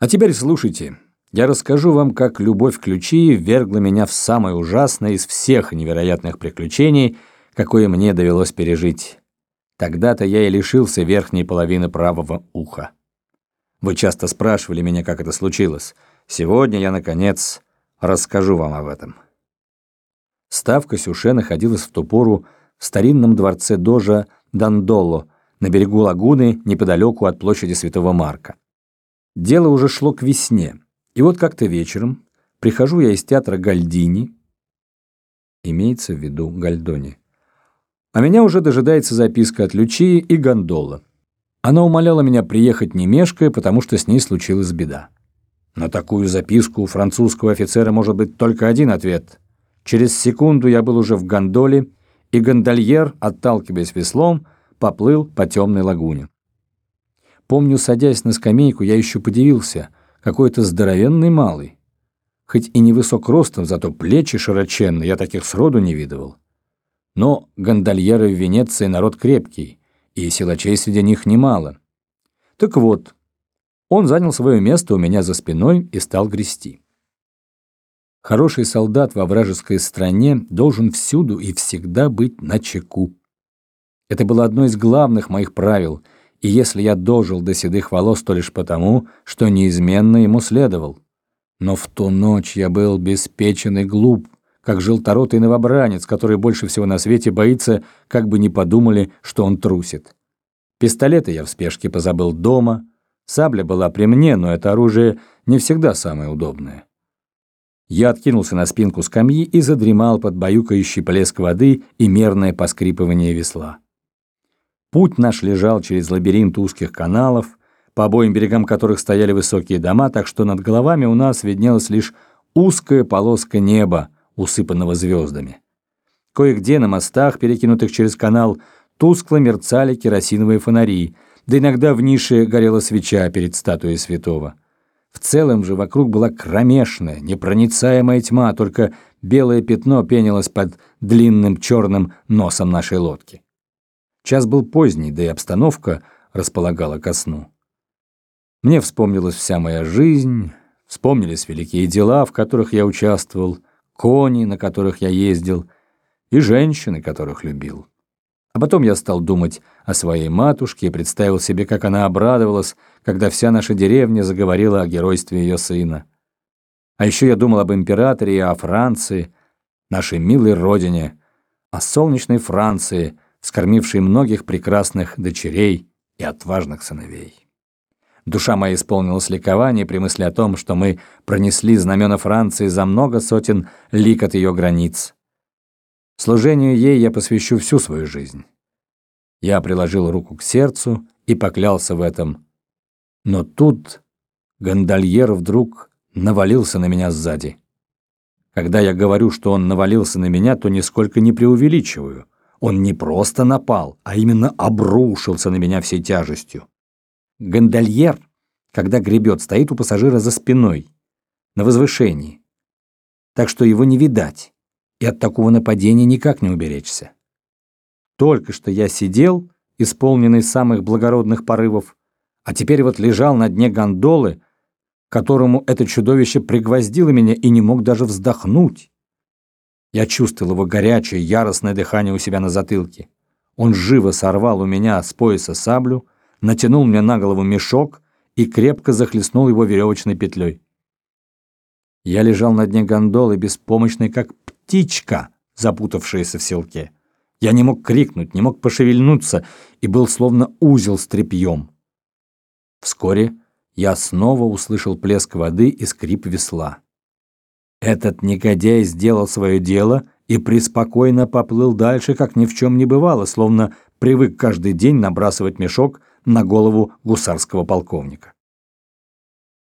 А теперь слушайте. Я расскажу вам, как любовь ключи ввергла меня в самое ужасное из всех невероятных приключений, какое мне довелось пережить. Тогда-то я и лишился верхней половины правого уха. Вы часто спрашивали меня, как это случилось. Сегодня я, наконец, расскажу вам об этом. Ставка Сюше находилась в ту пору в старинном дворце Дожа Дандоло на берегу лагуны неподалеку от площади Святого Марка. Дело уже шло к весне. И вот как-то вечером прихожу я из театра Гальдини, имеется в виду Гальдони, а меня уже дожидается записка от Лючии и гондола. Она умоляла меня приехать не мешкая, потому что с ней случилась беда. На такую записку у французского офицера может быть только один ответ. Через секунду я был уже в гондоле, и гондольер, отталкиваясь веслом, поплыл по темной лагуне. Помню, садясь на скамейку, я еще подивился, какой-то здоровенный малый. Хоть и невысок ростом, зато плечи широченные, я таких сроду не видывал. Но гондольеры в Венеции народ крепкий, и силачей среди них немало. Так вот, он занял свое место у меня за спиной и стал грести. Хороший солдат во вражеской стране должен всюду и всегда быть на чеку. Это было одно из главных моих правил — и если я дожил до седых волос, то лишь потому, что неизменно ему следовал. Но в ту ночь я был беспечен и глуп, как желторотый новобранец, который больше всего на свете боится, как бы не подумали, что он трусит. Пистолеты я в спешке позабыл дома, сабля была при мне, но это оружие не всегда самое удобное. Я откинулся на спинку скамьи и задремал под баюкающий плеск воды и мерное поскрипывание весла. Путь наш лежал через лабиринт узких каналов, по обоим берегам которых стояли высокие дома, так что над головами у нас виднелась лишь узкая полоска неба, усыпанного звездами. Кое-где на мостах, перекинутых через канал, тускло мерцали керосиновые фонари, да иногда в нише горела свеча перед статуей святого. В целом же вокруг была кромешная, непроницаемая тьма, только белое пятно пенилось под длинным черным носом нашей лодки. Час был поздний, да и обстановка располагала ко сну. Мне вспомнилась вся моя жизнь, вспомнились великие дела, в которых я участвовал, кони, на которых я ездил, и женщины, которых любил. А потом я стал думать о своей матушке и представил себе, как она обрадовалась, когда вся наша деревня заговорила о геройстве ее сына. А еще я думал об императоре и о Франции, нашей милой родине, о солнечной Франции — скормивший многих прекрасных дочерей и отважных сыновей. Душа моя исполнилась ликования при мысли о том, что мы пронесли знамена Франции за много сотен лик от ее границ. Служению ей я посвящу всю свою жизнь. Я приложил руку к сердцу и поклялся в этом. Но тут гондольер вдруг навалился на меня сзади. Когда я говорю, что он навалился на меня, то нисколько не преувеличиваю. Он не просто напал, а именно обрушился на меня всей тяжестью. Гондольер, когда гребет, стоит у пассажира за спиной, на возвышении. Так что его не видать, и от такого нападения никак не уберечься. Только что я сидел, исполненный самых благородных порывов, а теперь вот лежал на дне гондолы, которому это чудовище пригвоздило меня и не мог даже вздохнуть. Я чувствовал его горячее, яростное дыхание у себя на затылке. Он живо сорвал у меня с пояса саблю, натянул мне на голову мешок и крепко захлестнул его веревочной петлей. Я лежал на дне гондолы, беспомощный, как птичка, запутавшаяся в селке. Я не мог крикнуть, не мог пошевельнуться и был словно узел с тряпьем. Вскоре я снова услышал плеск воды и скрип весла. Этот негодяй сделал свое дело и преспокойно поплыл дальше, как ни в чем не бывало, словно привык каждый день набрасывать мешок на голову гусарского полковника.